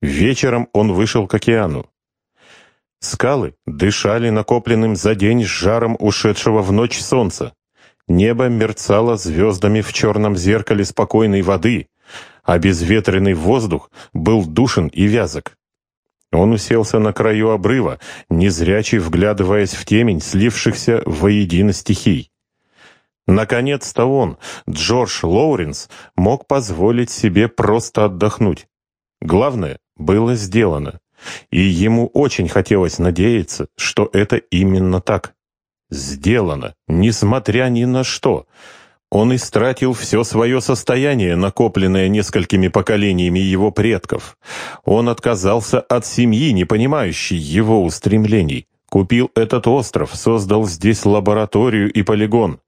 Вечером он вышел к океану. Скалы дышали накопленным за день жаром ушедшего в ночь солнца. Небо мерцало звездами в черном зеркале спокойной воды, а безветренный воздух был душен и вязок. Он уселся на краю обрыва, незрячий вглядываясь в темень слившихся воедино стихий. Наконец-то он, Джордж Лоуренс, мог позволить себе просто отдохнуть. Главное было сделано, и ему очень хотелось надеяться, что это именно так. Сделано, несмотря ни на что. Он истратил все свое состояние, накопленное несколькими поколениями его предков. Он отказался от семьи, не понимающей его устремлений. Купил этот остров, создал здесь лабораторию и полигон.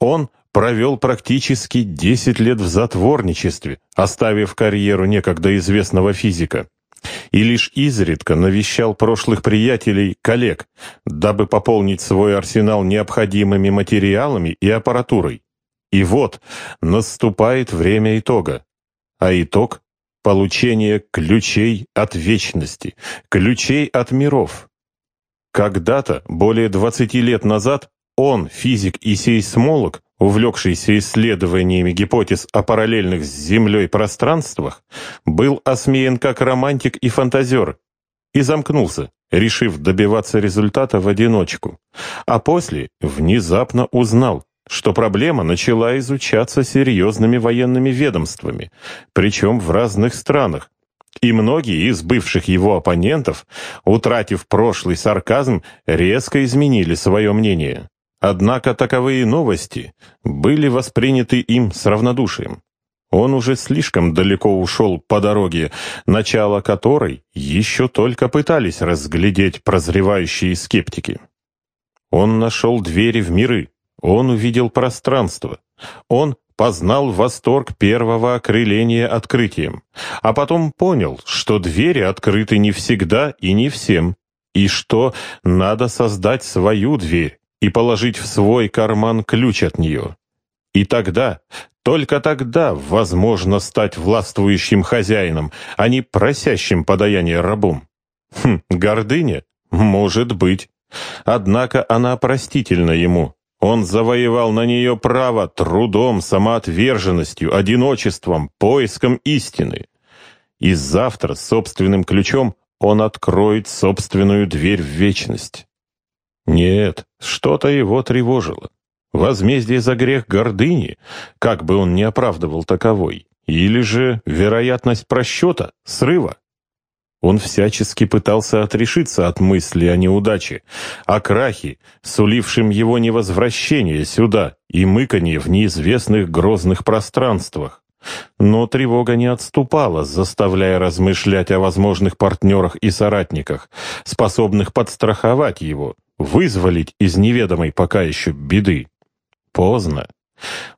Он провел практически 10 лет в затворничестве, оставив карьеру некогда известного физика и лишь изредка навещал прошлых приятелей, коллег, дабы пополнить свой арсенал необходимыми материалами и аппаратурой. И вот наступает время итога. А итог — получение ключей от вечности, ключей от миров. Когда-то, более 20 лет назад, он, физик и сейсмолог, увлекшийся исследованиями гипотез о параллельных с Землей пространствах, был осмеян как романтик и фантазер и замкнулся, решив добиваться результата в одиночку. А после внезапно узнал, что проблема начала изучаться серьезными военными ведомствами, причем в разных странах, и многие из бывших его оппонентов, утратив прошлый сарказм, резко изменили свое мнение. Однако таковые новости были восприняты им с равнодушием. Он уже слишком далеко ушел по дороге, начало которой еще только пытались разглядеть прозревающие скептики. Он нашел двери в миры, он увидел пространство, он познал восторг первого окрыления открытием, а потом понял, что двери открыты не всегда и не всем, и что надо создать свою дверь, и положить в свой карман ключ от нее. И тогда, только тогда возможно стать властвующим хозяином, а не просящим подаяние рабом. Хм, гордыня? Может быть. Однако она простительна ему. Он завоевал на нее право трудом, самоотверженностью, одиночеством, поиском истины. И завтра собственным ключом он откроет собственную дверь в вечность. Нет, что-то его тревожило. Возмездие за грех гордыни, как бы он ни оправдывал таковой, или же вероятность просчета, срыва. Он всячески пытался отрешиться от мысли о неудаче, о крахе, сулившем его невозвращение сюда и мыканье в неизвестных грозных пространствах. Но тревога не отступала, заставляя размышлять о возможных партнерах и соратниках, способных подстраховать его, вызволить из неведомой пока еще беды. Поздно.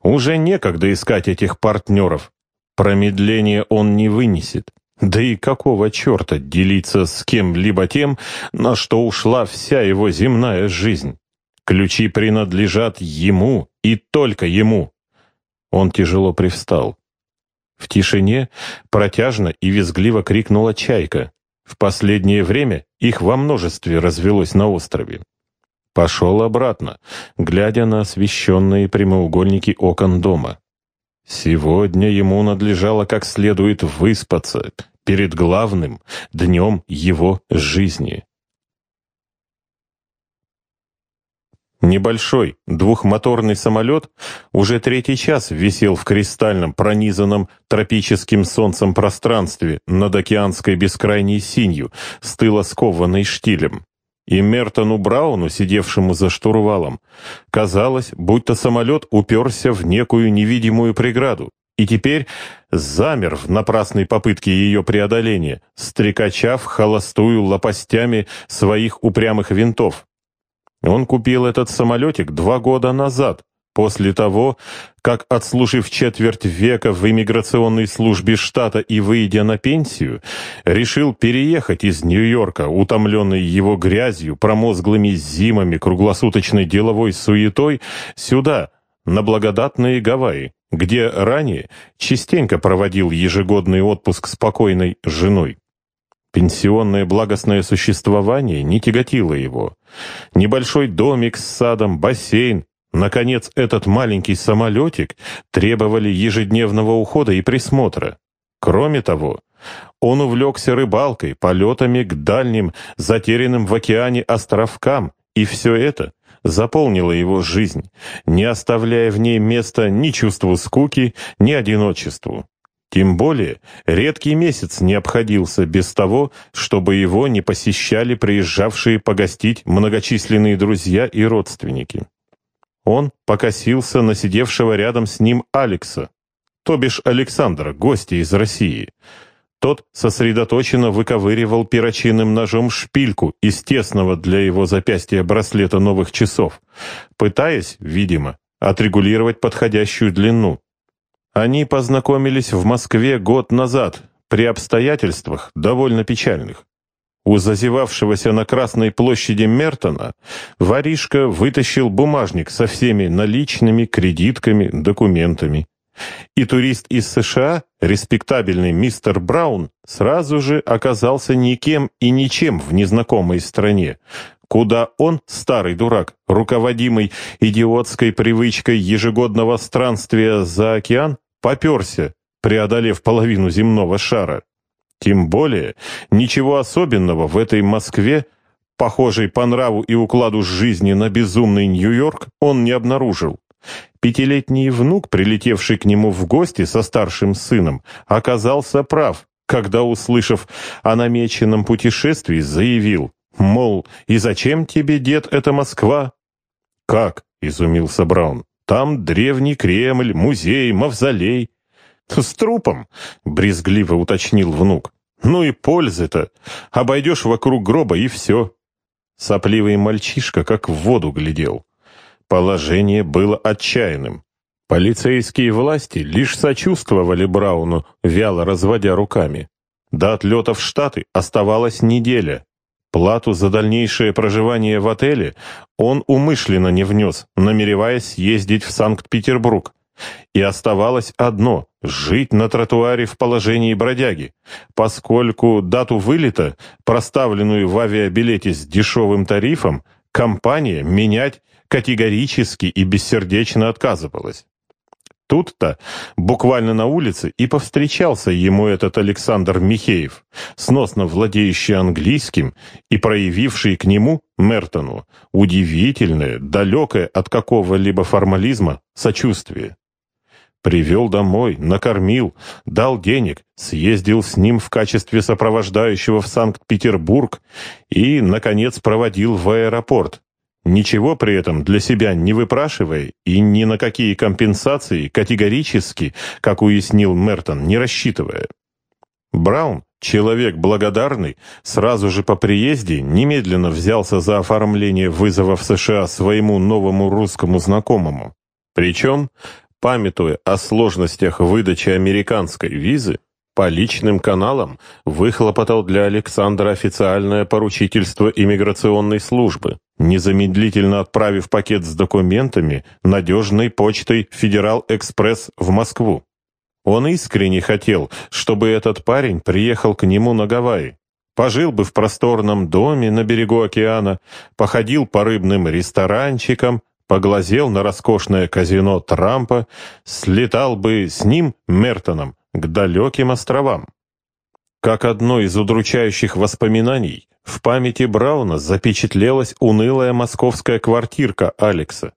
Уже некогда искать этих партнеров. Промедление он не вынесет. Да и какого черта делиться с кем-либо тем, на что ушла вся его земная жизнь? Ключи принадлежат ему и только ему. Он тяжело привстал. В тишине протяжно и визгливо крикнула чайка. В последнее время их во множестве развелось на острове. Пошел обратно, глядя на освещенные прямоугольники окон дома. Сегодня ему надлежало как следует выспаться перед главным днем его жизни. Небольшой двухмоторный самолет уже третий час висел в кристальном, пронизанном тропическим солнцем пространстве над океанской бескрайней синью, стыло скованной штилем. И Мертону Брауну, сидевшему за штурвалом, казалось, будто самолет уперся в некую невидимую преграду, и теперь замер в напрасной попытке ее преодоления, стрекачав холостую лопастями своих упрямых винтов. Он купил этот самолетик два года назад, после того, как, отслужив четверть века в иммиграционной службе штата и выйдя на пенсию, решил переехать из Нью-Йорка, утомленный его грязью, промозглыми зимами, круглосуточной деловой суетой, сюда, на благодатные Гавайи, где ранее частенько проводил ежегодный отпуск с покойной женой. Пенсионное благостное существование не тяготило его. Небольшой домик с садом, бассейн, наконец, этот маленький самолетик требовали ежедневного ухода и присмотра. Кроме того, он увлекся рыбалкой, полетами к дальним, затерянным в океане островкам, и все это заполнило его жизнь, не оставляя в ней места ни чувству скуки, ни одиночеству. Тем более, редкий месяц не обходился без того, чтобы его не посещали приезжавшие погостить многочисленные друзья и родственники. Он покосился на сидевшего рядом с ним Алекса, то бишь Александра, гостя из России. Тот сосредоточенно выковыривал перочинным ножом шпильку из тесного для его запястья браслета новых часов, пытаясь, видимо, отрегулировать подходящую длину. Они познакомились в Москве год назад, при обстоятельствах довольно печальных. У зазевавшегося на Красной площади Мертона воришка вытащил бумажник со всеми наличными, кредитками, документами. И турист из США, респектабельный мистер Браун, сразу же оказался никем и ничем в незнакомой стране, куда он, старый дурак, руководимый идиотской привычкой ежегодного странствия за океан, поперся, преодолев половину земного шара. Тем более, ничего особенного в этой Москве, похожей по нраву и укладу жизни на безумный Нью-Йорк, он не обнаружил. Пятилетний внук, прилетевший к нему в гости со старшим сыном, оказался прав, когда, услышав о намеченном путешествии, заявил, Мол, и зачем тебе, дед, эта Москва? Как? Изумился Браун. Там древний Кремль, музей, мавзолей. С трупом, брезгливо уточнил внук. Ну и пользы-то. Обойдешь вокруг гроба и все. Сопливый мальчишка как в воду глядел. Положение было отчаянным. Полицейские власти лишь сочувствовали Брауну, вяло разводя руками. До отлета в Штаты оставалась неделя. Плату за дальнейшее проживание в отеле он умышленно не внес, намереваясь съездить в Санкт-Петербург. И оставалось одно — жить на тротуаре в положении бродяги, поскольку дату вылета, проставленную в авиабилете с дешевым тарифом, компания менять категорически и бессердечно отказывалась. Тут-то, буквально на улице, и повстречался ему этот Александр Михеев, сносно владеющий английским и проявивший к нему, Мертону, удивительное, далекое от какого-либо формализма сочувствие. Привел домой, накормил, дал денег, съездил с ним в качестве сопровождающего в Санкт-Петербург и, наконец, проводил в аэропорт, Ничего при этом для себя не выпрашивая и ни на какие компенсации категорически, как уяснил Мертон, не рассчитывая. Браун, человек благодарный, сразу же по приезде немедленно взялся за оформление вызова в США своему новому русскому знакомому. Причем, памятуя о сложностях выдачи американской визы, по личным каналам выхлопотал для Александра официальное поручительство иммиграционной службы, незамедлительно отправив пакет с документами надежной почтой «Федерал Экспресс» в Москву. Он искренне хотел, чтобы этот парень приехал к нему на Гавайи. Пожил бы в просторном доме на берегу океана, походил по рыбным ресторанчикам, поглазел на роскошное казино Трампа, слетал бы с ним, Мертоном, к далеким островам. Как одно из удручающих воспоминаний, в памяти Брауна запечатлелась унылая московская квартирка Алекса,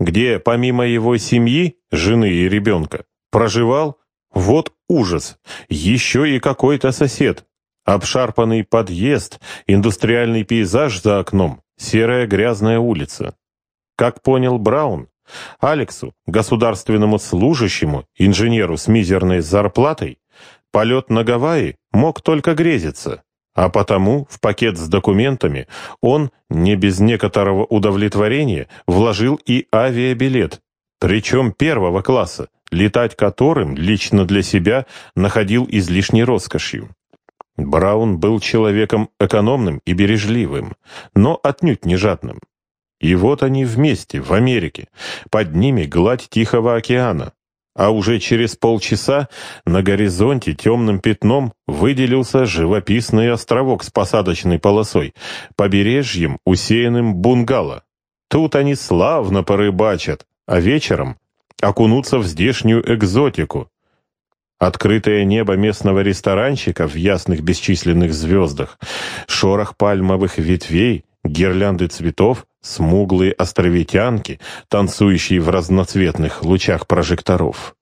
где помимо его семьи, жены и ребенка, проживал, вот ужас, еще и какой-то сосед. Обшарпанный подъезд, индустриальный пейзаж за окном, серая грязная улица. Как понял Браун, Алексу, государственному служащему, инженеру с мизерной зарплатой, полет на Гавайи мог только грезиться, а потому в пакет с документами он, не без некоторого удовлетворения, вложил и авиабилет, причем первого класса, летать которым лично для себя находил излишней роскошью. Браун был человеком экономным и бережливым, но отнюдь не жадным. И вот они вместе, в Америке. Под ними гладь Тихого океана. а уже через полчаса на горизонте темным пятном выделился живописный островок с посадочной полосой, побережьем, усеянным бунгало. Тут они славно порыбачат, а вечером окунутся в здешнюю экзотику. Открытое небо местного ресторанчика в ясных бесчисленных звездах, шорох пальмовых ветвей, гирлянды цветов, смуглые островитянки, танцующие в разноцветных лучах прожекторов.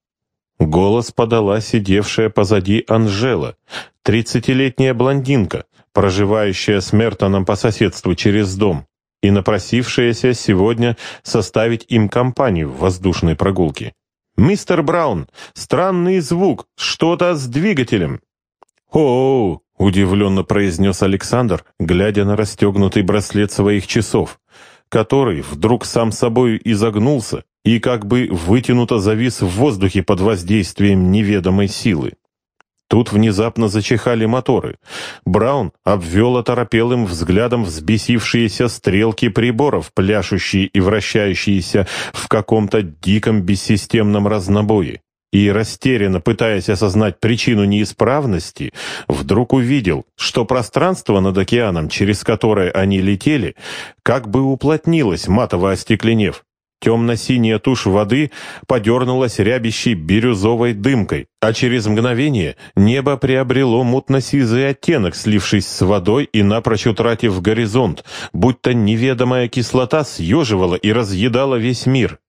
Голос подала сидевшая позади Анжела, тридцатилетняя блондинка, проживающая с Мертоном по соседству через дом и напросившаяся сегодня составить им компанию в воздушной прогулке. «Мистер Браун, странный звук, что-то с двигателем». «О-о-о!» — удивленно произнес Александр, глядя на расстегнутый браслет своих часов который вдруг сам собой изогнулся и как бы вытянуто завис в воздухе под воздействием неведомой силы. Тут внезапно зачихали моторы. Браун обвел оторопелым взглядом взбесившиеся стрелки приборов, пляшущие и вращающиеся в каком-то диком бессистемном разнобое и, растерянно пытаясь осознать причину неисправности, вдруг увидел, что пространство над океаном, через которое они летели, как бы уплотнилось, матово остекленев. Темно-синяя тушь воды подернулась рябящей бирюзовой дымкой, а через мгновение небо приобрело мутно-сизый оттенок, слившись с водой и напрочь утратив горизонт, будто неведомая кислота съеживала и разъедала весь мир.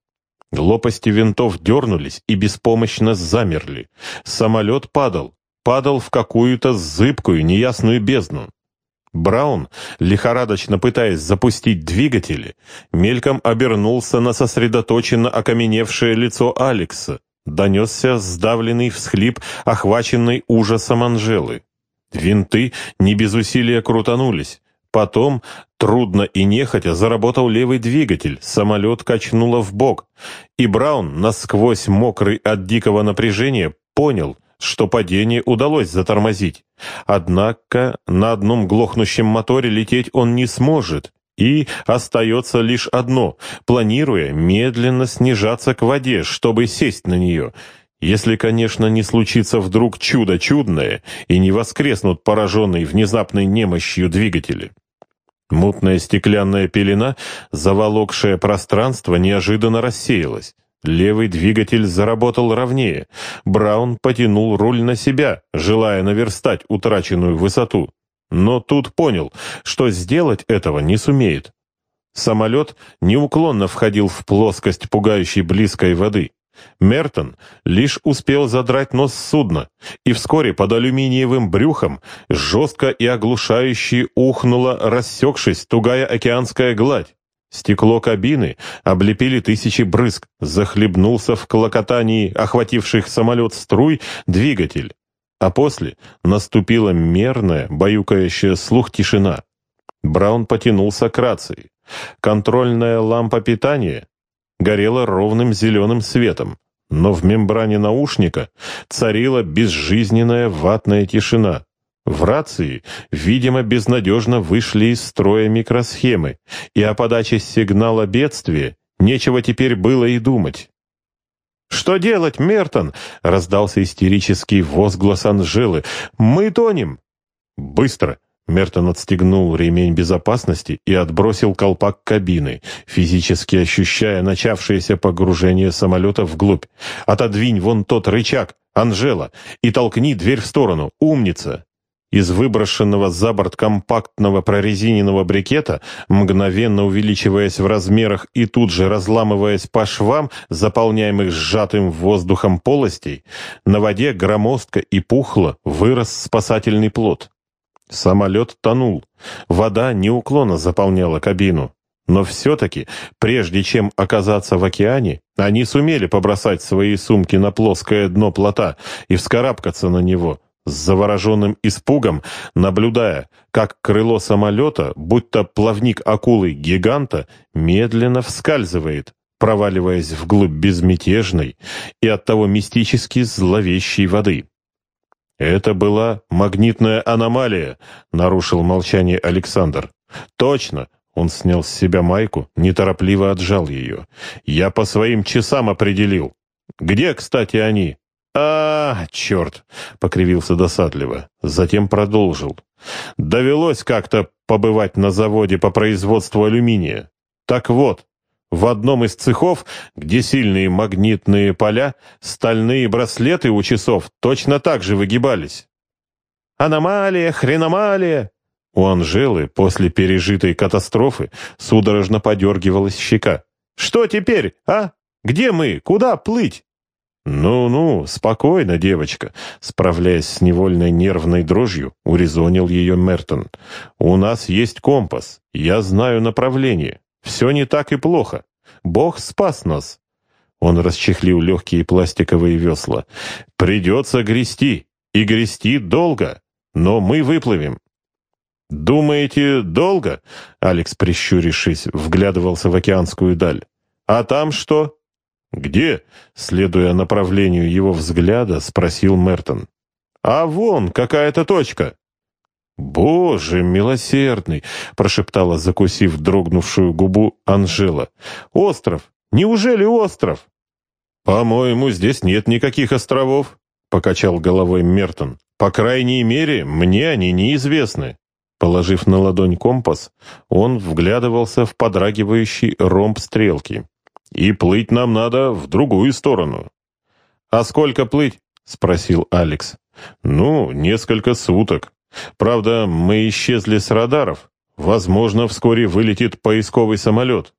Лопасти винтов дернулись и беспомощно замерли. Самолет падал, падал в какую-то зыбкую, неясную бездну. Браун, лихорадочно пытаясь запустить двигатели, мельком обернулся на сосредоточенно окаменевшее лицо Алекса. Донесся сдавленный всхлип, охваченный ужасом Анжелы. Винты не без усилия крутанулись. Потом, трудно и нехотя, заработал левый двигатель, самолет качнуло в бок, и Браун, насквозь мокрый от дикого напряжения, понял, что падение удалось затормозить. Однако на одном глохнущем моторе лететь он не сможет, и остается лишь одно, планируя медленно снижаться к воде, чтобы сесть на нее — если, конечно, не случится вдруг чудо чудное и не воскреснут пораженные внезапной немощью двигатели. Мутная стеклянная пелена, заволокшая пространство, неожиданно рассеялась. Левый двигатель заработал ровнее. Браун потянул руль на себя, желая наверстать утраченную высоту. Но тут понял, что сделать этого не сумеет. Самолет неуклонно входил в плоскость пугающей близкой воды. Мертон лишь успел задрать нос судна, и вскоре под алюминиевым брюхом жестко и оглушающе ухнула, рассекшись, тугая океанская гладь. Стекло кабины облепили тысячи брызг, захлебнулся в клокотании охвативших самолет струй двигатель. А после наступила мерная, баюкающая слух тишина. Браун потянулся к рации. Контрольная лампа питания горела ровным зеленым светом, но в мембране наушника царила безжизненная ватная тишина. В рации, видимо, безнадежно вышли из строя микросхемы, и о подаче сигнала бедствия нечего теперь было и думать. «Что делать, Мертон?» — раздался истерический возглас Анжелы. «Мы тонем!» «Быстро!» Мертон отстегнул ремень безопасности и отбросил колпак кабины, физически ощущая начавшееся погружение самолета вглубь. «Отодвинь вон тот рычаг, Анжела, и толкни дверь в сторону. Умница!» Из выброшенного за борт компактного прорезиненного брикета, мгновенно увеличиваясь в размерах и тут же разламываясь по швам, заполняемых сжатым воздухом полостей, на воде громоздко и пухло вырос спасательный плот. Самолет тонул. Вода неуклонно заполняла кабину. Но все-таки, прежде чем оказаться в океане, они сумели побросать свои сумки на плоское дно плота и вскарабкаться на него, с завороженным испугом, наблюдая, как крыло самолета, будто плавник акулы-гиганта, медленно вскальзывает, проваливаясь вглубь безмятежной и оттого мистически зловещей воды. «Это была магнитная аномалия», — нарушил молчание Александр. «Точно!» — он снял с себя майку, неторопливо отжал ее. «Я по своим часам определил. Где, кстати, они?» «А, черт!» — покривился досадливо. Затем продолжил. «Довелось как-то побывать на заводе по производству алюминия. Так вот, в одном из цехов, где сильные магнитные поля, стальные браслеты у часов точно так же выгибались. «Аномалия, хреномалия!» У Анжелы после пережитой катастрофы судорожно подергивалась щека. «Что теперь, а? Где мы? Куда плыть?» «Ну-ну, спокойно, девочка», — справляясь с невольной нервной дрожью, урезонил ее Мертон. «У нас есть компас. Я знаю направление. Все не так и плохо. Бог спас нас». Он расчехлил легкие пластиковые весла. «Придется грести. И грести долго. Но мы выплывем». «Думаете, долго?» Алекс, прищурившись, вглядывался в океанскую даль. «А там что?» «Где?» — следуя направлению его взгляда, спросил Мертон. «А вон какая-то точка». «Боже милосердный!» — прошептала, закусив дрогнувшую губу Анжела. «Остров! Неужели остров?» «По-моему, здесь нет никаких островов», — покачал головой Мертон. «По крайней мере, мне они неизвестны». Положив на ладонь компас, он вглядывался в подрагивающий ромб стрелки. «И плыть нам надо в другую сторону». «А сколько плыть?» — спросил Алекс. «Ну, несколько суток. Правда, мы исчезли с радаров. Возможно, вскоре вылетит поисковый самолет».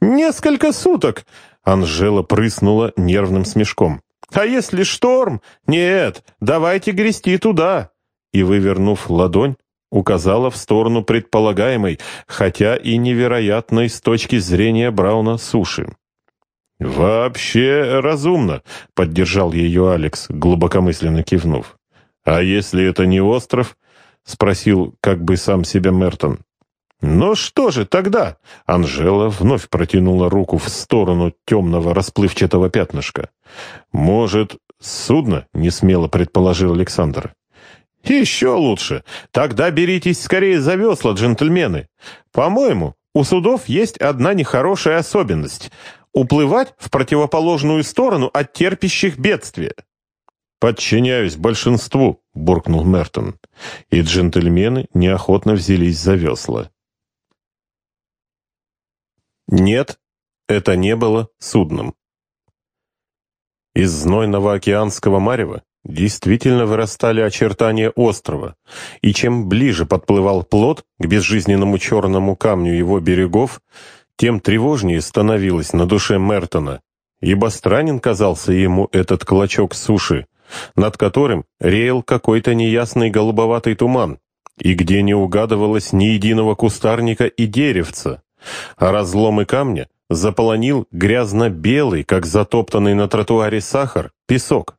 «Несколько суток!» — Анжела прыснула нервным смешком. «А если шторм? Нет, давайте грести туда!» И, вывернув ладонь, указала в сторону предполагаемой, хотя и невероятной с точки зрения Брауна суши. «Вообще разумно», — поддержал ее Алекс, глубокомысленно кивнув. «А если это не остров?» — спросил как бы сам себя Мертон. «Ну что же тогда?» — Анжела вновь протянула руку в сторону темного расплывчатого пятнышка. «Может, судно?» — несмело предположил Александр. «Еще лучше. Тогда беритесь скорее за весла, джентльмены. По-моему, у судов есть одна нехорошая особенность — уплывать в противоположную сторону от терпящих бедствия». «Подчиняюсь большинству», — буркнул Мертон. И джентльмены неохотно взялись за весла. Нет, это не было судном. Из знойного океанского марева действительно вырастали очертания острова, и чем ближе подплывал плот к безжизненному черному камню его берегов, тем тревожнее становилось на душе Мертона, ибо странен казался ему этот клочок суши, над которым реял какой-то неясный голубоватый туман, и где не угадывалось ни единого кустарника и деревца, а разломы камня заполонил грязно-белый, как затоптанный на тротуаре сахар, песок.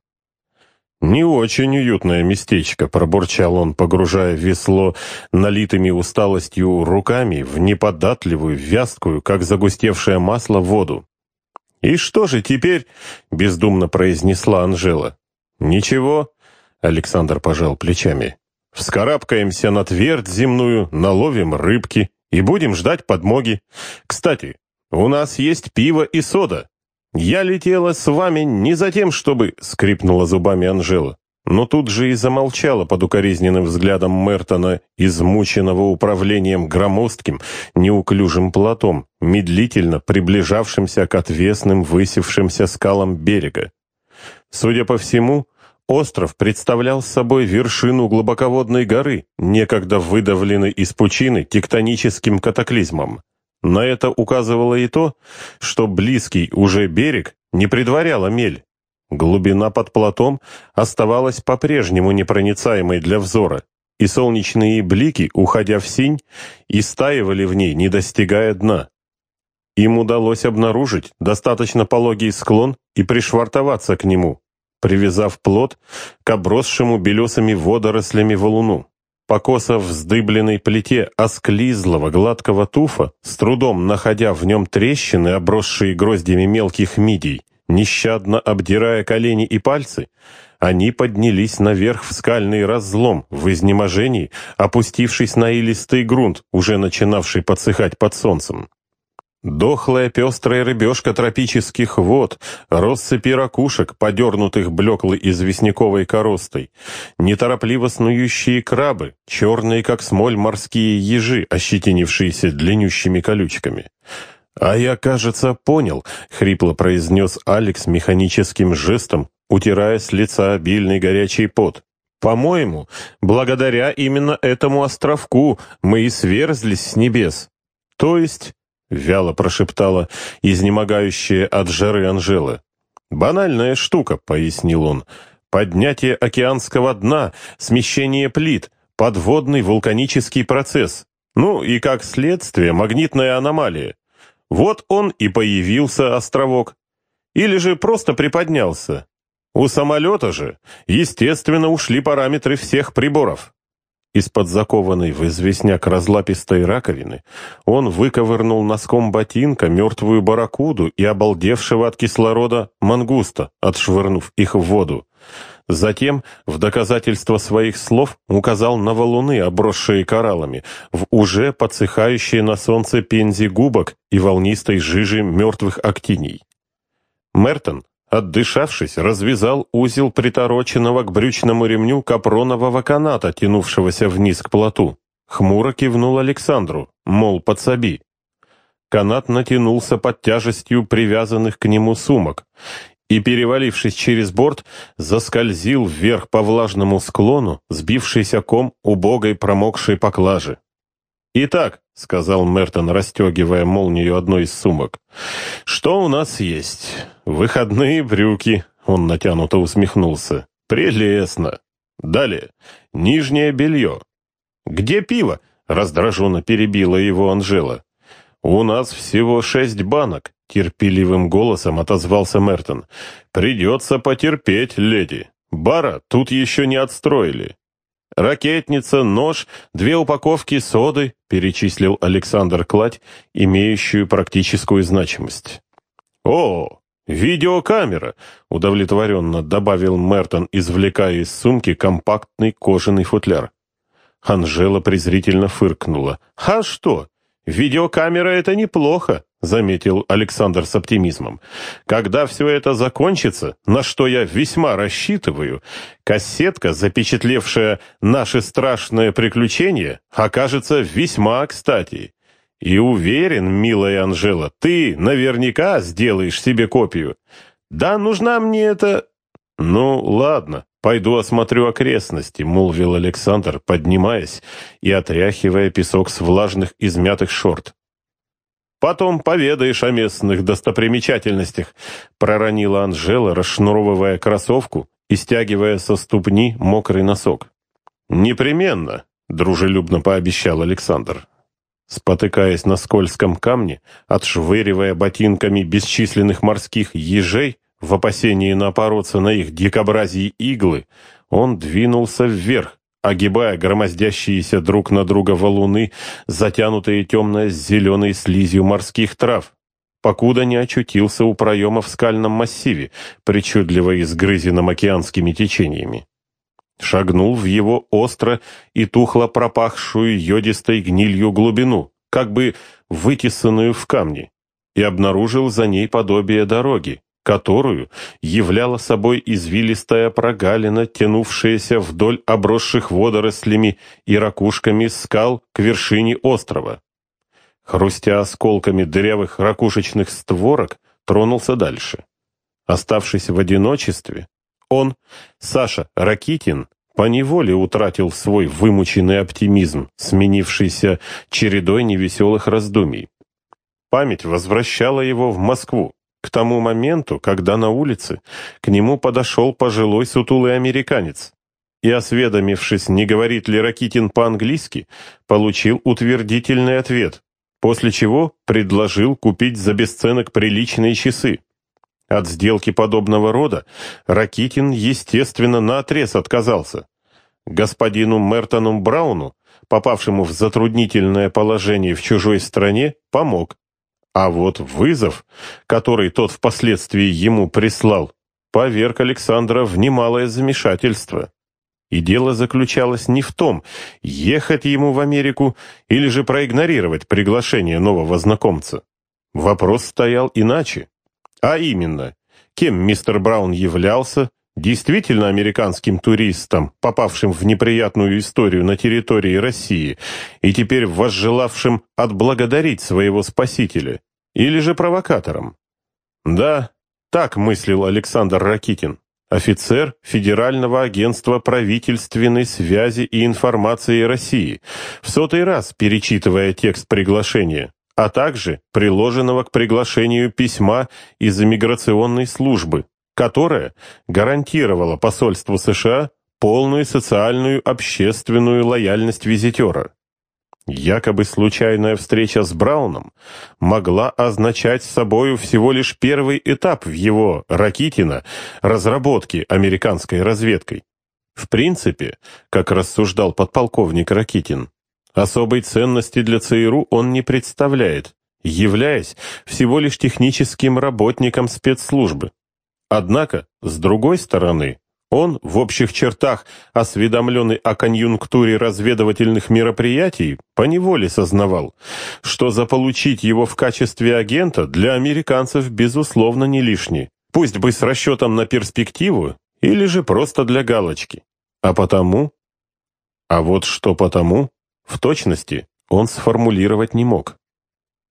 «Не очень уютное местечко», — пробурчал он, погружая весло налитыми усталостью руками в неподатливую, вязкую, как загустевшее масло, воду. «И что же теперь?» — бездумно произнесла Анжела. «Ничего», — Александр пожал плечами. «Вскарабкаемся на твердь земную, наловим рыбки и будем ждать подмоги. Кстати, у нас есть пиво и сода. «Я летела с вами не за тем, чтобы...» — скрипнула зубами Анжела. Но тут же и замолчала под укоризненным взглядом Мертона, измученного управлением громоздким, неуклюжим плотом, медлительно приближавшимся к отвесным высевшимся скалам берега. Судя по всему, остров представлял собой вершину глубоководной горы, некогда выдавленной из пучины тектоническим катаклизмом. На это указывало и то, что близкий уже берег не предваряла мель. Глубина под плотом оставалась по-прежнему непроницаемой для взора, и солнечные блики, уходя в синь, истаивали в ней, не достигая дна. Им удалось обнаружить достаточно пологий склон и пришвартоваться к нему, привязав плот к обросшему белесыми водорослями валуну. По косо вздыбленной плите осклизлого гладкого туфа, с трудом находя в нем трещины, обросшие гроздями мелких мидий, нещадно обдирая колени и пальцы, они поднялись наверх в скальный разлом, в изнеможении, опустившись на илистый грунт, уже начинавший подсыхать под солнцем. Дохлая пестрая рыбешка тропических вод, россыпи ракушек, подернутых блеклой известняковой коростой, неторопливо снующие крабы, черные, как смоль, морские ежи, ощетинившиеся длиннющими колючками. «А я, кажется, понял», — хрипло произнес Алекс механическим жестом, утирая с лица обильный горячий пот. «По-моему, благодаря именно этому островку мы и сверзлись с небес. То есть...» — вяло прошептала изнемогающая от жары Анжела. «Банальная штука», — пояснил он. «Поднятие океанского дна, смещение плит, подводный вулканический процесс. Ну и, как следствие, магнитная аномалия. Вот он и появился, островок. Или же просто приподнялся. У самолета же, естественно, ушли параметры всех приборов. Из-под закованной в известняк разлапистой раковины он выковырнул носком ботинка мертвую барракуду и обалдевшего от кислорода мангуста, отшвырнув их в воду. Затем, в доказательство своих слов, указал на валуны, обросшие кораллами, в уже подсыхающие на солнце пензи губок и волнистой жижи мертвых актиний. Мертон, отдышавшись, развязал узел притороченного к брючному ремню капронового каната, тянувшегося вниз к плоту. Хмуро кивнул Александру, мол, подсоби. Канат натянулся под тяжестью привязанных к нему сумок, и, перевалившись через борт, заскользил вверх по влажному склону, сбившийся ком убогой промокшей поклажи. «Итак», — сказал Мертон, расстегивая молнию одной из сумок, — «что у нас есть? Выходные брюки», — он натянуто усмехнулся. «Прелестно. Далее. Нижнее белье». «Где пиво?» — раздраженно перебила его Анжела. «У нас всего шесть банок», — терпеливым голосом отозвался Мертон. «Придется потерпеть, леди. Бара тут еще не отстроили». «Ракетница, нож, две упаковки соды», — перечислил Александр Кладь, имеющую практическую значимость. «О, видеокамера!» — удовлетворенно добавил Мертон, извлекая из сумки компактный кожаный футляр. Анжела презрительно фыркнула. «А что? «Видеокамера — это неплохо», — заметил Александр с оптимизмом. «Когда все это закончится, на что я весьма рассчитываю, кассетка, запечатлевшая наши страшные приключения, окажется весьма кстати. И уверен, милая Анжела, ты наверняка сделаешь себе копию. Да, нужна мне эта...» «Ну, ладно», «Пойду осмотрю окрестности», — молвил Александр, поднимаясь и отряхивая песок с влажных измятых шорт. «Потом поведаешь о местных достопримечательностях», — проронила Анжела, расшнуровывая кроссовку и стягивая со ступни мокрый носок. «Непременно», — дружелюбно пообещал Александр. Спотыкаясь на скользком камне, отшвыривая ботинками бесчисленных морских ежей, в опасении напороться на их дикобразии иглы, он двинулся вверх, огибая громоздящиеся друг на друга валуны, затянутые темно-зеленой слизью морских трав, покуда не очутился у проема в скальном массиве, причудливо изгрызенном океанскими течениями. Шагнул в его остро и тухло пропахшую йодистой гнилью глубину, как бы вытесанную в камни, и обнаружил за ней подобие дороги, которую являла собой извилистая прогалина, тянувшаяся вдоль обросших водорослями и ракушками скал к вершине острова. Хрустя осколками дырявых ракушечных створок, тронулся дальше. Оставшись в одиночестве, он, Саша Ракитин, поневоле утратил свой вымученный оптимизм, сменившийся чередой невеселых раздумий. Память возвращала его в Москву, к тому моменту, когда на улице к нему подошел пожилой сутулый американец и, осведомившись, не говорит ли Ракитин по-английски, получил утвердительный ответ, после чего предложил купить за бесценок приличные часы. От сделки подобного рода Ракитин, естественно, наотрез отказался. Господину Мертону Брауну, попавшему в затруднительное положение в чужой стране, помог. А вот вызов, который тот впоследствии ему прислал, поверг Александра в немалое замешательство. И дело заключалось не в том, ехать ему в Америку или же проигнорировать приглашение нового знакомца. вопрос стоял иначе. А именно, кем мистер Браун являлся, действительно американским туристом, попавшим в неприятную историю на территории России и теперь возжелавшим отблагодарить своего спасителя, или же провокатором? Да, так мыслил Александр Ракитин, офицер Федерального агентства правительственной связи и информации России, в сотый раз перечитывая текст приглашения а также приложенного к приглашению письма из иммиграционной службы, которое гарантировало посольству США полную социальную общественную лояльность визитера. Якобы случайная встреча с Брауном могла означать собою всего лишь первый этап в его, Ракитина, разработке американской разведкой. В принципе, как рассуждал подполковник Ракитин, особой ценности для ЦРУ он не представляет, являясь всего лишь техническим работником спецслужбы. Однако, с другой стороны, он, в общих чертах осведомленный о конъюнктуре разведывательных мероприятий, поневоле сознавал, что заполучить его в качестве агента для американцев безусловно не лишний, пусть бы с расчетом на перспективу или же просто для галочки. А потому... А вот что потому, в точности он сформулировать не мог.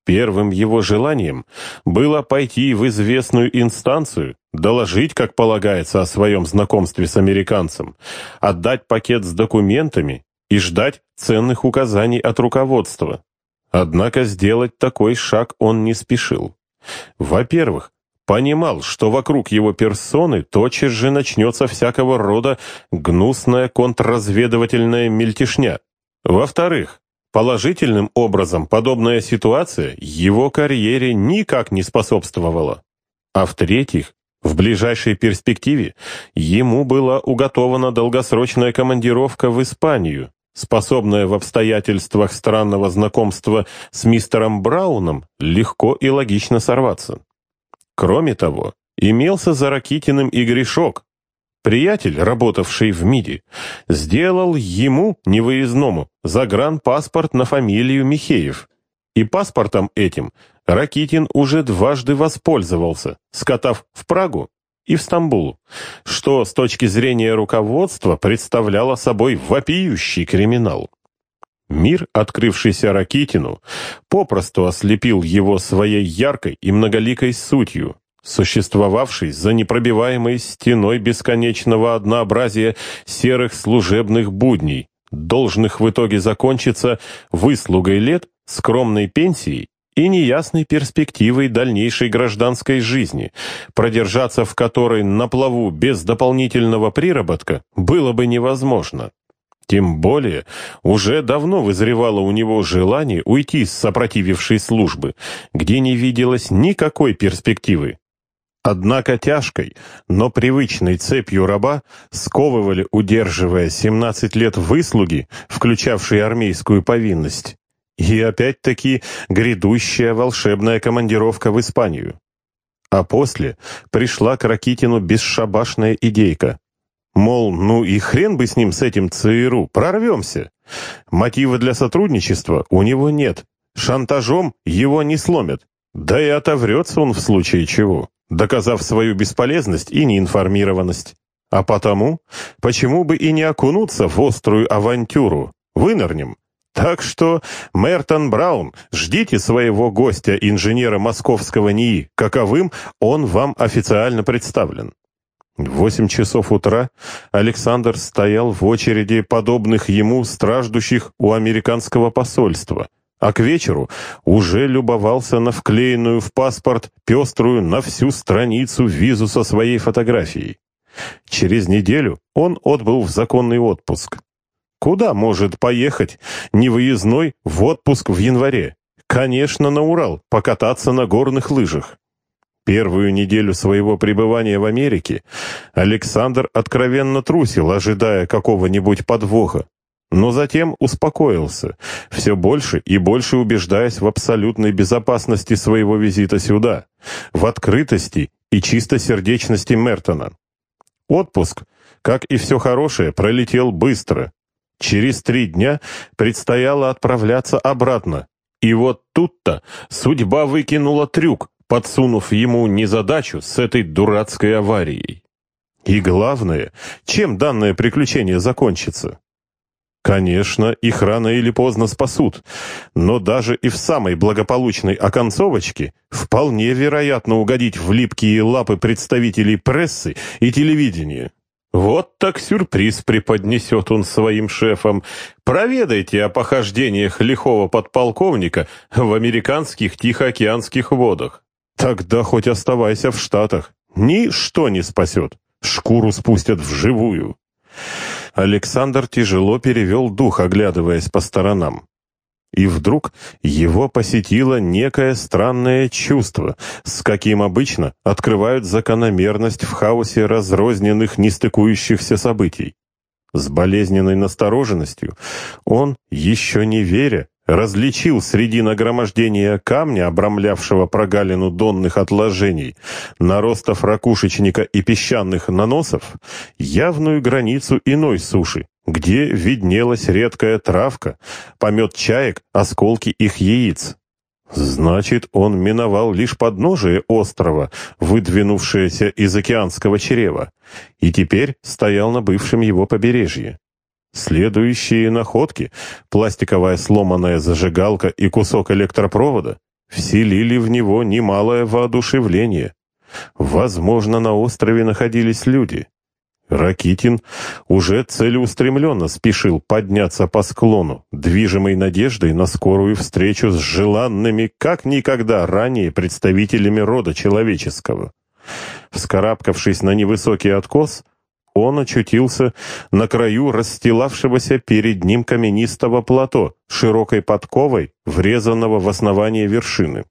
Первым его желанием было пойти в известную инстанцию, доложить, как полагается, о своем знакомстве с американцем, отдать пакет с документами и ждать ценных указаний от руководства. Однако сделать такой шаг он не спешил. Во-первых, понимал, что вокруг его персоны тотчас же начнется всякого рода гнусная контрразведывательная мельтешня. Во-вторых, Положительным образом подобная ситуация его карьере никак не способствовала. А в-третьих, в ближайшей перспективе ему была уготована долгосрочная командировка в Испанию, способная в обстоятельствах странного знакомства с мистером Брауном легко и логично сорваться. Кроме того, имелся за Ракитиным и грешок, Приятель, работавший в МИДе, сделал ему, невыездному, загранпаспорт на фамилию Михеев. И паспортом этим Ракитин уже дважды воспользовался, скатав в Прагу и в Стамбул, что с точки зрения руководства представляло собой вопиющий криминал. Мир, открывшийся Ракитину, попросту ослепил его своей яркой и многоликой сутью, существовавший за непробиваемой стеной бесконечного однообразия серых служебных будней, должных в итоге закончиться выслугой лет, скромной пенсией и неясной перспективой дальнейшей гражданской жизни, продержаться в которой на плаву без дополнительного приработка было бы невозможно. Тем более, уже давно вызревало у него желание уйти с сопротивившей службы, где не виделось никакой перспективы. Однако тяжкой, но привычной цепью раба сковывали, удерживая 17 лет выслуги, включавшие армейскую повинность, и опять-таки грядущая волшебная командировка в Испанию. А после пришла к Ракитину бесшабашная идейка. Мол, ну и хрен бы с ним, с этим ЦРУ, прорвемся. Мотива для сотрудничества у него нет. Шантажом его не сломят. Да и отоврется он в случае чего доказав свою бесполезность и неинформированность. А потому, почему бы и не окунуться в острую авантюру? Вынырнем. Так что, Мертон Браун, ждите своего гостя, инженера московского НИИ, каковым он вам официально представлен. В восемь часов утра Александр стоял в очереди подобных ему страждущих у американского посольства – а к вечеру уже любовался на вклеенную в паспорт пеструю на всю страницу визу со своей фотографией. Через неделю он отбыл в законный отпуск. Куда может поехать невыездной в отпуск в январе? Конечно, на Урал, покататься на горных лыжах. Первую неделю своего пребывания в Америке Александр откровенно трусил, ожидая какого-нибудь подвоха но затем успокоился, все больше и больше убеждаясь в абсолютной безопасности своего визита сюда, в открытости и чистосердечности Мертона. Отпуск, как и все хорошее, пролетел быстро. Через три дня предстояло отправляться обратно, И вот тут-то судьба выкинула трюк, подсунув ему незадачу с этой дурацкой аварией. И главное, чем данное приключение закончится? Конечно, их рано или поздно спасут, но даже и в самой благополучной оконцовочке вполне вероятно угодить в липкие лапы представителей прессы и телевидения. Вот так сюрприз преподнесет он своим шефам. Проведайте о похождениях лихого подполковника в американских тихоокеанских водах. Тогда хоть оставайся в Штатах. Ничто не спасет. Шкуру спустят вживую. Александр тяжело перевел дух, оглядываясь по сторонам. И вдруг его посетило некое странное чувство, с каким обычно открывают закономерность в хаосе разрозненных нестыкующихся событий. С болезненной настороженностью он, еще не веря, различил среди нагромождения камня, обрамлявшего прогалину донных отложений, наростов ракушечника и песчаных наносов, явную границу иной суши, где виднелась редкая травка, помет чаек, осколки их яиц. Значит, он миновал лишь подножие острова, выдвинувшееся из океанского чрева, и теперь стоял на бывшем его побережье. Следующие находки, пластиковая сломанная зажигалка и кусок электропровода, вселили в него немалое воодушевление. Возможно, на острове находились люди. Ракитин уже целеустремленно спешил подняться по склону, движимой надеждой на скорую встречу с желанными, как никогда ранее, представителями рода человеческого. Вскарабкавшись на невысокий откос, он очутился на краю расстилавшегося перед ним каменистого плато, широкой подковой, врезанного в основание вершины.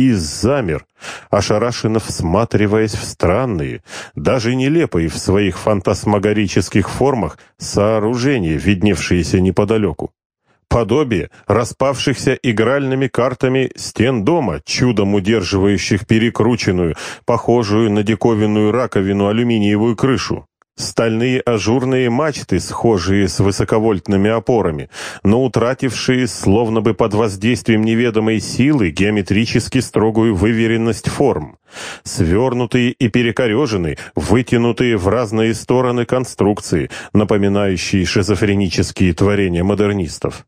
И замер, ошарашенно всматриваясь в странные, даже нелепые в своих фантасмагорических формах сооружения, видневшиеся неподалеку подобие распавшихся игральными картами стен дома, чудом удерживающих перекрученную, похожую на диковинную раковину алюминиевую крышу. Стальные ажурные мачты, схожие с высоковольтными опорами, но утратившие, словно бы под воздействием неведомой силы, геометрически строгую выверенность форм. Свернутые и перекореженные, вытянутые в разные стороны конструкции, напоминающие шизофренические творения модернистов.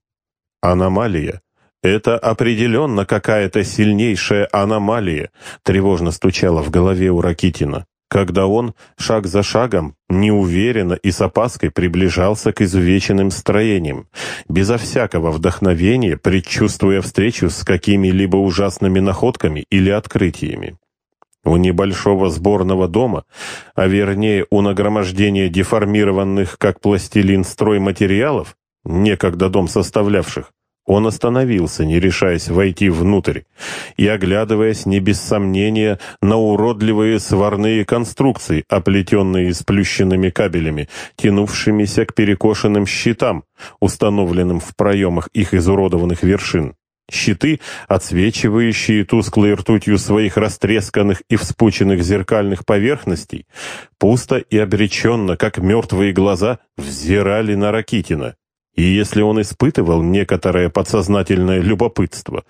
Аномалия. Это определенно какая-то сильнейшая аномалия, тревожно стучала в голове у Ракитина когда он, шаг за шагом, неуверенно и с опаской приближался к изувеченным строениям, безо всякого вдохновения, предчувствуя встречу с какими-либо ужасными находками или открытиями. У небольшого сборного дома, а вернее у нагромождения деформированных как пластилин стройматериалов, некогда дом составлявших, он остановился, не решаясь войти внутрь, и оглядываясь не без сомнения на уродливые сварные конструкции, оплетенные сплющенными кабелями, тянувшимися к перекошенным щитам, установленным в проемах их изуродованных вершин. Щиты, отсвечивающие тусклой ртутью своих растресканных и вспученных зеркальных поверхностей, пусто и обреченно, как мертвые глаза, взирали на Ракитина. И если он испытывал некоторое подсознательное любопытство,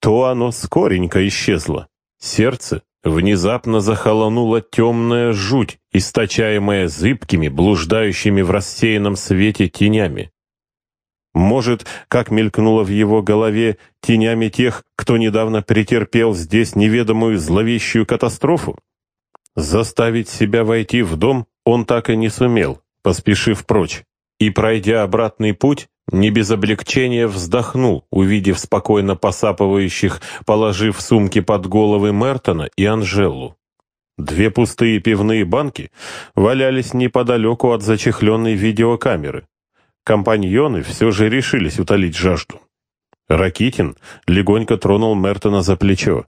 то оно скоренько исчезло. Сердце внезапно захолонула темная жуть, источаемая зыбкими, блуждающими в рассеянном свете тенями. Может, как мелькнуло в его голове, тенями тех, кто недавно претерпел здесь неведомую зловещую катастрофу? Заставить себя войти в дом он так и не сумел, поспешив прочь и, пройдя обратный путь, не без облегчения вздохнул, увидев спокойно посапывающих, положив сумки под головы Мертона и Анжелу. Две пустые пивные банки валялись неподалеку от зачехленной видеокамеры. Компаньоны все же решились утолить жажду. Ракитин легонько тронул Мертона за плечо.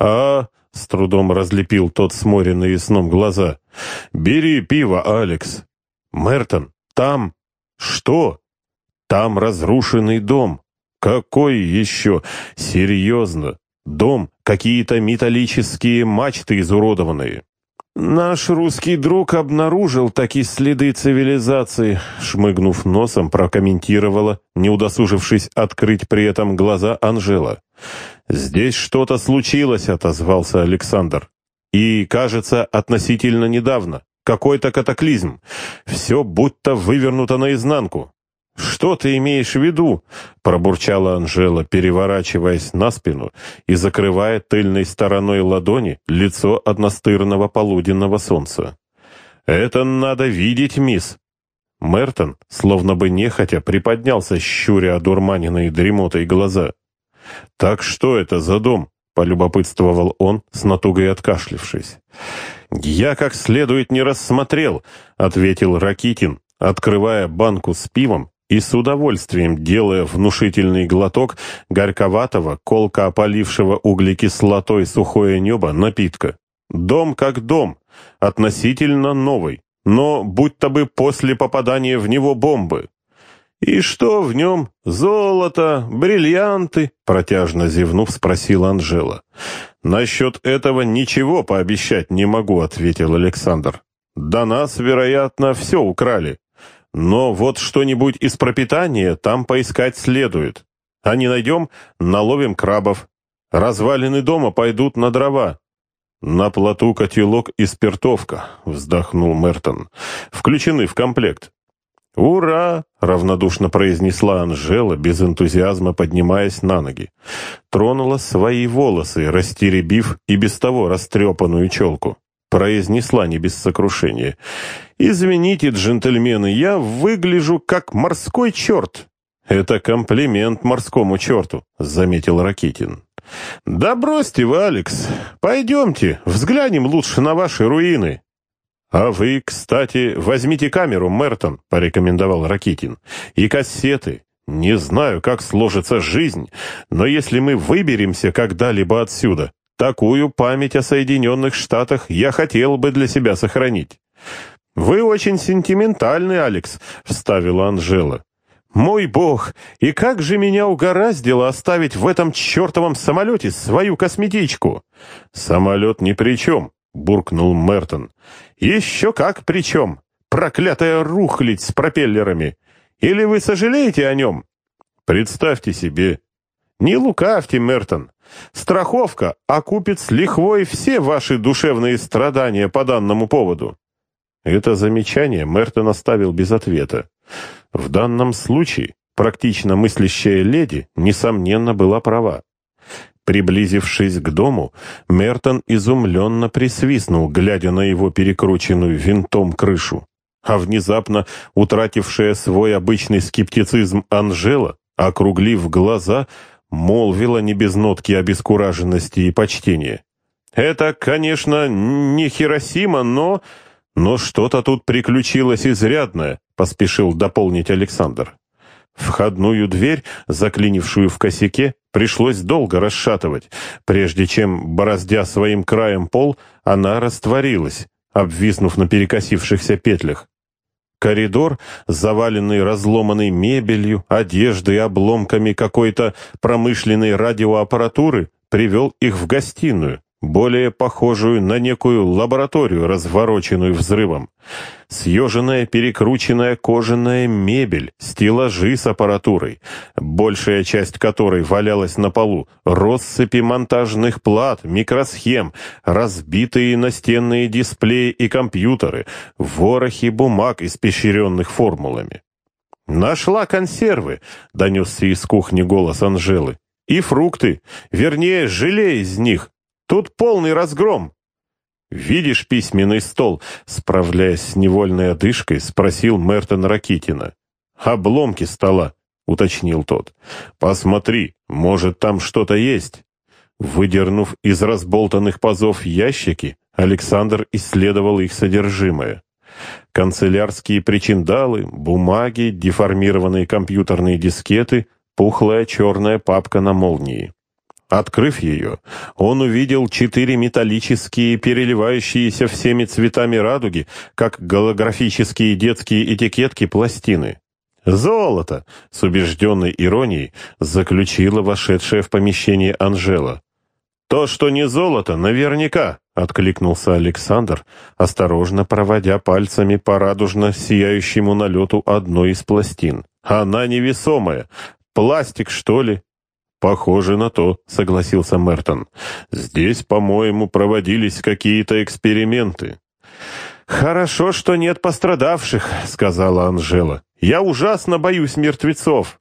«А, — с трудом разлепил тот сморенные сном глаза, — бери пиво, Алекс. Мертон, там, что? Там разрушенный дом. Какой еще? Серьезно? Дом, какие-то металлические мачты изуродованные. Наш русский друг обнаружил такие следы цивилизации, шмыгнув носом, прокомментировала, не удосужившись открыть при этом глаза Анжела. «Здесь что-то случилось», — отозвался Александр. «И, кажется, относительно недавно. Какой-то катаклизм. Все будто вывернуто наизнанку. «Что ты имеешь в виду?» — пробурчала Анжела, переворачиваясь на спину и закрывая тыльной стороной ладони лицо от настырного полуденного солнца. «Это надо видеть, мисс!» Мертон, словно бы нехотя, приподнялся, щуря одурманенные дремотой глаза. «Так что это за дом?» — полюбопытствовал он, с натугой откашлившись. «Я как следует не рассмотрел», — ответил Ракитин, открывая банку с пивом и с удовольствием делая внушительный глоток горьковатого, колко опалившего углекислотой сухое небо напитка. Дом как дом, относительно новый, но будто бы после попадания в него бомбы. «И что в нем? Золото, бриллианты?» Протяжно зевнув, спросила Анжела. «Насчет этого ничего пообещать не могу», — ответил Александр. «До нас, вероятно, все украли. Но вот что-нибудь из пропитания там поискать следует. А не найдем, наловим крабов. Развалины дома пойдут на дрова. На плоту котелок и спиртовка, вздохнул Мертон. Включены в комплект. «Ура!» — равнодушно произнесла Анжела, без энтузиазма поднимаясь на ноги. Тронула свои волосы, растеребив и без того растрепанную челку произнесла не без сокрушения. «Извините, джентльмены, я выгляжу как морской черт». «Это комплимент морскому черту», — заметил Ракитин. «Да бросьте вы, Алекс. Пойдемте, взглянем лучше на ваши руины». «А вы, кстати, возьмите камеру, Мертон», — порекомендовал Ракитин. «И кассеты. Не знаю, как сложится жизнь, но если мы выберемся когда-либо отсюда, Такую память о Соединенных Штатах я хотел бы для себя сохранить. «Вы очень сентиментальный, Алекс», — вставила Анжела. «Мой бог, и как же меня угораздило оставить в этом чертовом самолете свою косметичку?» «Самолет ни при чем», — буркнул Мертон. «Еще как при чем? Проклятая рухлядь с пропеллерами! Или вы сожалеете о нем?» «Представьте себе». «Не лукавьте, Мертон. Страховка окупит с лихвой все ваши душевные страдания по данному поводу». Это замечание Мертон оставил без ответа. В данном случае практично мыслящая леди, несомненно, была права. Приблизившись к дому, Мертон изумленно присвистнул, глядя на его перекрученную винтом крышу. А внезапно утратившая свой обычный скептицизм Анжела, округлив глаза, молвила не без нотки обескураженности и почтения. «Это, конечно, не Хиросима, но...» «Но что-то тут приключилось изрядное», — поспешил дополнить Александр. Входную дверь, заклинившую в косяке, пришлось долго расшатывать, прежде чем, бороздя своим краем пол, она растворилась, обвиснув на перекосившихся петлях. Коридор, заваленный разломанной мебелью, одеждой и обломками какой-то промышленной радиоаппаратуры, привел их в гостиную, более похожую на некую лабораторию, развороченную взрывом. Съеженная перекрученная кожаная мебель, стеллажи с аппаратурой, большая часть которой валялась на полу, россыпи монтажных плат, микросхем, разбитые настенные дисплеи и компьютеры, ворохи бумаг, испещренных формулами. «Нашла консервы!» — донесся из кухни голос Анжелы. «И фрукты, вернее, желе из них, Тут полный разгром. «Видишь письменный стол?» — справляясь с невольной одышкой, спросил Мертон Ракитина. «Обломки стола», — уточнил тот. «Посмотри, может, там что-то есть?» Выдернув из разболтанных пазов ящики, Александр исследовал их содержимое. Канцелярские причиндалы, бумаги, деформированные компьютерные дискеты, пухлая черная папка на молнии. Открыв ее, он увидел четыре металлические, переливающиеся всеми цветами радуги, как голографические детские этикетки пластины. «Золото!» — с убежденной иронией заключила вошедшая в помещение Анжела. То, что не золото, наверняка, откликнулся Александр, осторожно проводя пальцами по радужно сияющему налету одной из пластин. Она невесомая. Пластик, что ли? «Похоже на то», — согласился Мертон. «Здесь, по-моему, проводились какие-то эксперименты». «Хорошо, что нет пострадавших», — сказала Анжела. «Я ужасно боюсь мертвецов».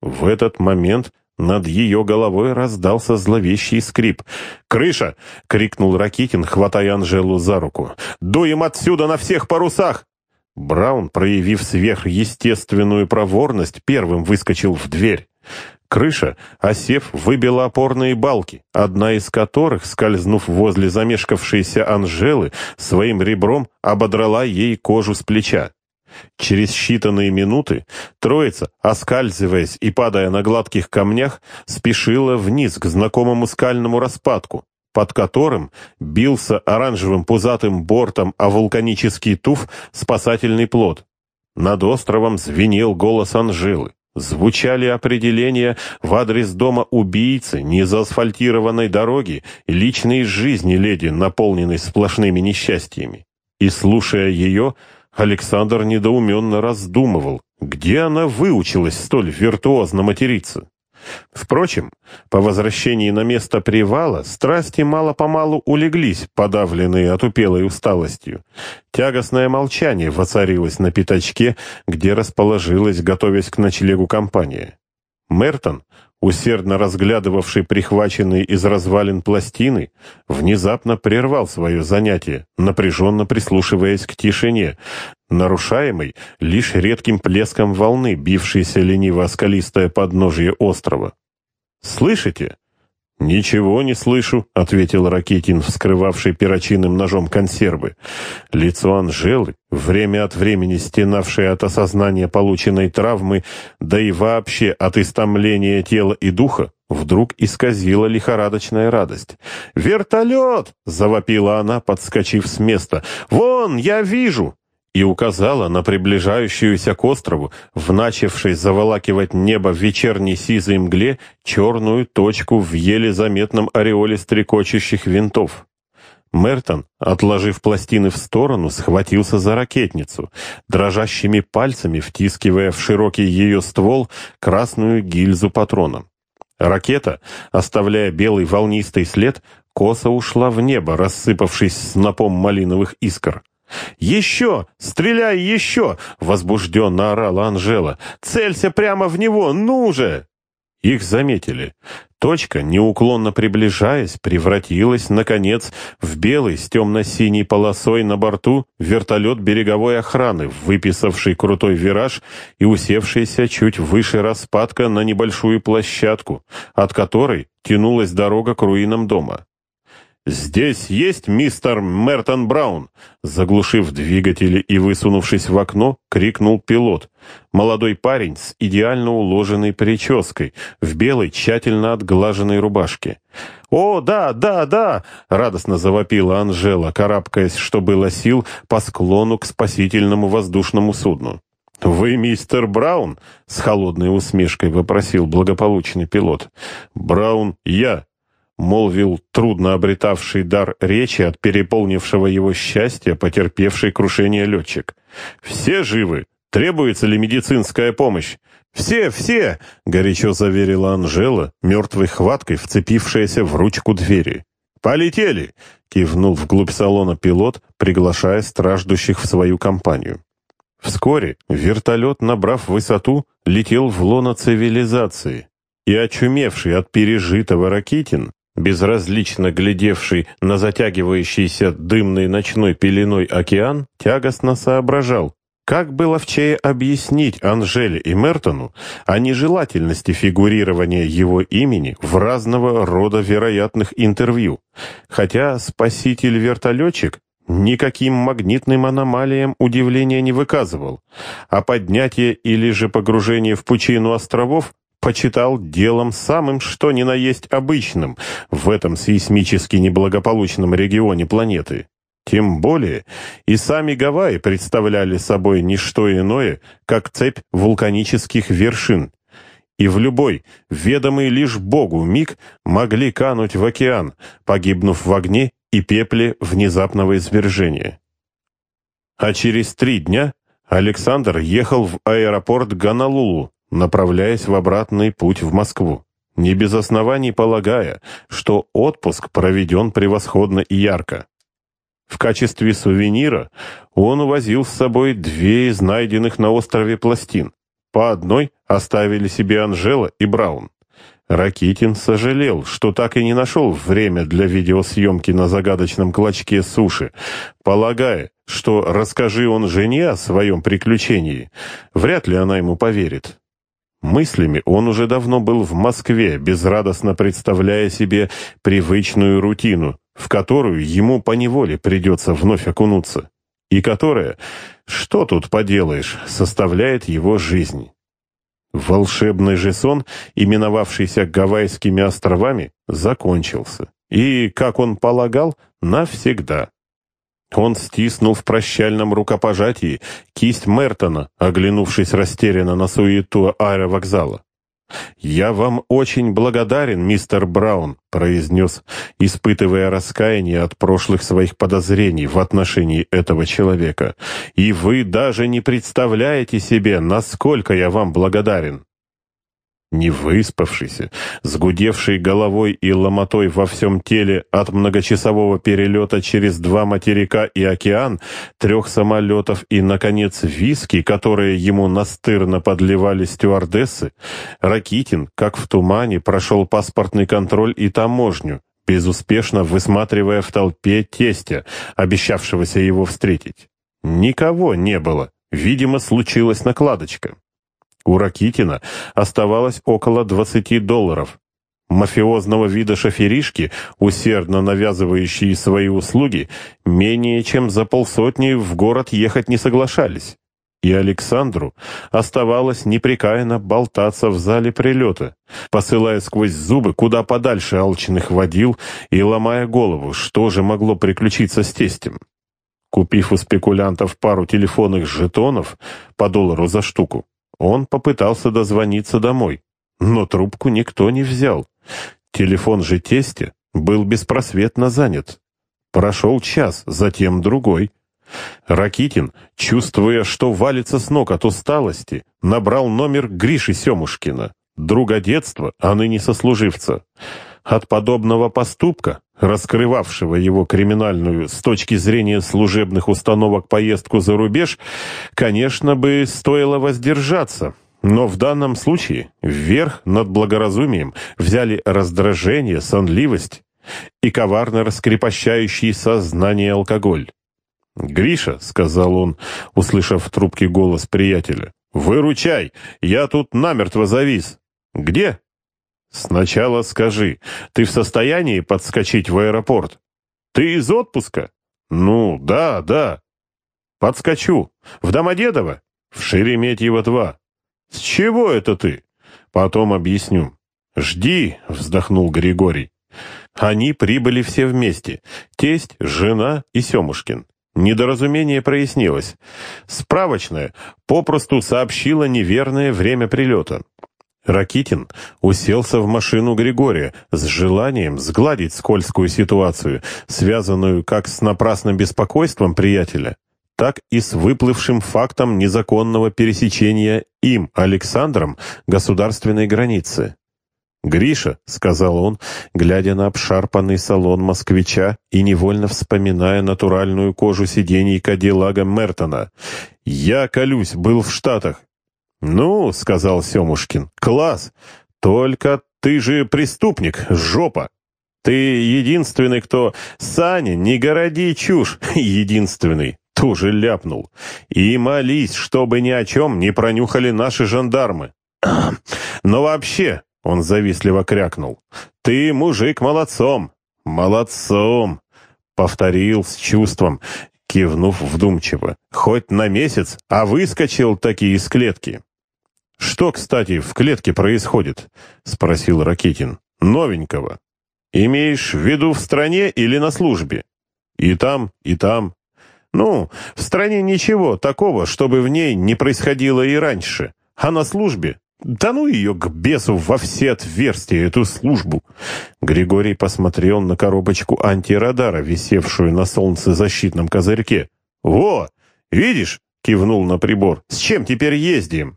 В этот момент над ее головой раздался зловещий скрип. «Крыша!» — крикнул Ракитин, хватая Анжелу за руку. «Дуем отсюда на всех парусах!» Браун, проявив сверхъестественную проворность, первым выскочил в дверь. Крыша, осев, выбила опорные балки, одна из которых, скользнув возле замешкавшейся Анжелы, своим ребром ободрала ей кожу с плеча. Через считанные минуты троица, оскальзываясь и падая на гладких камнях, спешила вниз к знакомому скальному распадку, под которым бился оранжевым пузатым бортом о вулканический туф спасательный плод. Над островом звенел голос Анжелы. Звучали определения в адрес дома убийцы, незаасфальтированной дороги, личной жизни леди, наполненной сплошными несчастьями. И, слушая ее, Александр недоуменно раздумывал, где она выучилась столь виртуозно материться. Впрочем, по возвращении на место привала страсти мало-помалу улеглись, подавленные отупелой усталостью. Тягостное молчание воцарилось на пятачке, где расположилась, готовясь к ночлегу компания. Мертон, усердно разглядывавший прихваченные из развалин пластины, внезапно прервал свое занятие, напряженно прислушиваясь к тишине, нарушаемой лишь редким плеском волны, бившейся лениво-скалистое подножие острова. «Слышите?» «Ничего не слышу», — ответил Ракетин, вскрывавший перочинным ножом консервы. Лицо Анжелы, время от времени стенавшее от осознания полученной травмы, да и вообще от истомления тела и духа, вдруг исказила лихорадочная радость. «Вертолет!» — завопила она, подскочив с места. «Вон, я вижу!» И указала на приближающуюся к острову, в начавшей заволакивать небо в вечерней сизой мгле, черную точку в еле заметном ореоле стрекочущих винтов. Мертон, отложив пластины в сторону, схватился за ракетницу, дрожащими пальцами втискивая в широкий ее ствол красную гильзу патрона. Ракета, оставляя белый волнистый след, косо ушла в небо, рассыпавшись снопом малиновых искр. «Еще! Стреляй еще!» — возбужденно орала Анжела. «Целься прямо в него! Ну же!» Их заметили. Точка, неуклонно приближаясь, превратилась, наконец, в белый с темно-синей полосой на борту вертолет береговой охраны, выписавший крутой вираж и усевшийся чуть выше распадка на небольшую площадку, от которой тянулась дорога к руинам дома. «Здесь есть мистер Мертон Браун!» Заглушив двигатели и высунувшись в окно, крикнул пилот. Молодой парень с идеально уложенной прической, в белой, тщательно отглаженной рубашке. «О, да, да, да!» — радостно завопила Анжела, карабкаясь, что было сил, по склону к спасительному воздушному судну. «Вы мистер Браун?» — с холодной усмешкой вопросил благополучный пилот. «Браун, я!» Молвил трудно обретавший дар речи от переполнившего его счастья, потерпевший крушение летчик. «Все живы? Требуется ли медицинская помощь?» «Все, все!» — горячо заверила Анжела, мертвой хваткой вцепившаяся в ручку двери. «Полетели!» — кивнул вглубь салона пилот, приглашая страждущих в свою компанию. Вскоре вертолет, набрав высоту, летел в лоно цивилизации, и очумевший от пережитого Ракитин Безразлично глядевший на затягивающийся дымной ночной пеленой океан, тягостно соображал, как было вчее объяснить Анжеле и Мертону о нежелательности фигурирования его имени в разного рода вероятных интервью, хотя спаситель-вертолетчик никаким магнитным аномалиям удивления не выказывал, а поднятие или же погружение в пучину островов почитал делом самым что ни на есть обычным в этом сейсмически неблагополучном регионе планеты. Тем более и сами Гавайи представляли собой не что иное, как цепь вулканических вершин, и в любой, ведомый лишь Богу миг, могли кануть в океан, погибнув в огне и пепле внезапного извержения. А через три дня Александр ехал в аэропорт Ганалулу, направляясь в обратный путь в Москву, не без оснований полагая, что отпуск проведен превосходно и ярко. В качестве сувенира он увозил с собой две из найденных на острове пластин. По одной оставили себе Анжела и Браун. Ракитин сожалел, что так и не нашел время для видеосъемки на загадочном клочке суши, полагая, что расскажи он жене о своем приключении, вряд ли она ему поверит. Мыслями он уже давно был в Москве, безрадостно представляя себе привычную рутину, в которую ему поневоле придется вновь окунуться, и которая, что тут поделаешь, составляет его жизнь. Волшебный же сон, именовавшийся Гавайскими островами, закончился. И, как он полагал, навсегда. Он стиснул в прощальном рукопожатии кисть Мертона, оглянувшись растерянно на суету аэровокзала. «Я вам очень благодарен, мистер Браун», — произнес, испытывая раскаяние от прошлых своих подозрений в отношении этого человека. «И вы даже не представляете себе, насколько я вам благодарен». Не выспавшийся, с гудевшей головой и ломотой во всем теле от многочасового перелета через два материка и океан, трех самолетов и, наконец, виски, которые ему настырно подливали стюардессы, Ракитин, как в тумане, прошел паспортный контроль и таможню, безуспешно высматривая в толпе тестя, обещавшегося его встретить. Никого не было. Видимо, случилась накладочка. У Ракитина оставалось около 20 долларов. Мафиозного вида шоферишки, усердно навязывающие свои услуги, менее чем за полсотни в город ехать не соглашались. И Александру оставалось непрекаянно болтаться в зале прилета, посылая сквозь зубы куда подальше алчных водил и ломая голову, что же могло приключиться с тестем. Купив у спекулянтов пару телефонных жетонов по доллару за штуку, он попытался дозвониться домой, но трубку никто не взял. Телефон же тестя был беспросветно занят. Прошел час, затем другой. Ракитин, чувствуя, что валится с ног от усталости, набрал номер Гриши Семушкина, друга детства, а ныне сослуживца. От подобного поступка раскрывавшего его криминальную с точки зрения служебных установок поездку за рубеж, конечно бы стоило воздержаться. Но в данном случае вверх над благоразумием взяли раздражение, сонливость и коварно раскрепощающий сознание алкоголь. «Гриша», — сказал он, услышав в трубке голос приятеля, — «выручай, я тут намертво завис». «Где?» «Сначала скажи, ты в состоянии подскочить в аэропорт?» «Ты из отпуска?» «Ну, да, да». «Подскочу. В Домодедово?» «В Шереметьево-2». «С чего это ты?» «Потом объясню». «Жди», — вздохнул Григорий. Они прибыли все вместе. Тесть, жена и Семушкин. Недоразумение прояснилось. Справочная попросту сообщила неверное время прилета. Ракитин уселся в машину Григория с желанием сгладить скользкую ситуацию, связанную как с напрасным беспокойством приятеля, так и с выплывшим фактом незаконного пересечения им, Александром, государственной границы. «Гриша», — сказал он, глядя на обшарпанный салон москвича и невольно вспоминая натуральную кожу сидений Кадиллага Мертона, — «я, колюсь, был в Штатах, «Ну, — сказал Семушкин, — класс. Только ты же преступник, жопа. Ты единственный, кто... Саня, не городи чушь, единственный. Тоже ляпнул. И молись, чтобы ни о чем не пронюхали наши жандармы. Но вообще, — он завистливо крякнул, — ты, мужик, молодцом. Молодцом, — повторил с чувством, кивнув вдумчиво. Хоть на месяц, а выскочил таки из клетки. «Что, кстати, в клетке происходит?» — спросил Ракетин. «Новенького. Имеешь в виду в стране или на службе?» «И там, и там. Ну, в стране ничего такого, чтобы в ней не происходило и раньше. А на службе Да ну ее к бесу во все отверстия, эту службу!» Григорий посмотрел на коробочку антирадара, висевшую на солнцезащитном козырьке. «Во! Видишь?» — кивнул на прибор. «С чем теперь ездим?»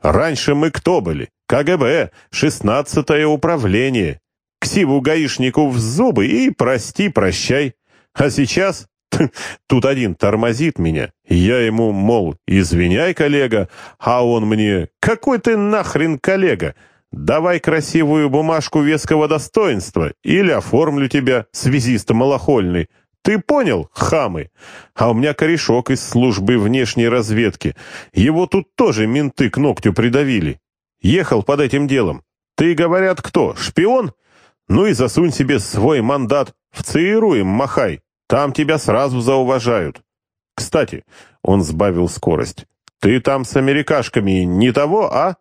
«Раньше мы кто были? КГБ, шестнадцатое управление. Ксиву гаишнику в зубы и прости-прощай. А сейчас Тут один тормозит меня. Я ему, мол, извиняй, коллега, а он мне, какой ты нахрен коллега? Давай красивую бумажку веского достоинства или оформлю тебя, связист малохольный. Ты понял, хамы? А у меня корешок из службы внешней разведки. Его тут тоже менты к ногтю придавили. Ехал под этим делом. Ты, говорят, кто, шпион? Ну и засунь себе свой мандат. В ЦРУ им махай. Там тебя сразу зауважают. Кстати, он сбавил скорость. Ты там с америкашками не того, а?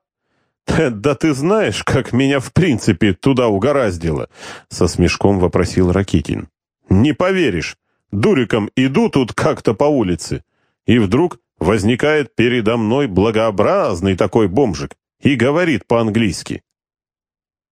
«Да ты знаешь, как меня в принципе туда угораздило?» Со смешком вопросил Ракитин. «Не поверишь, дуриком иду тут как-то по улице, и вдруг возникает передо мной благообразный такой бомжик и говорит по-английски.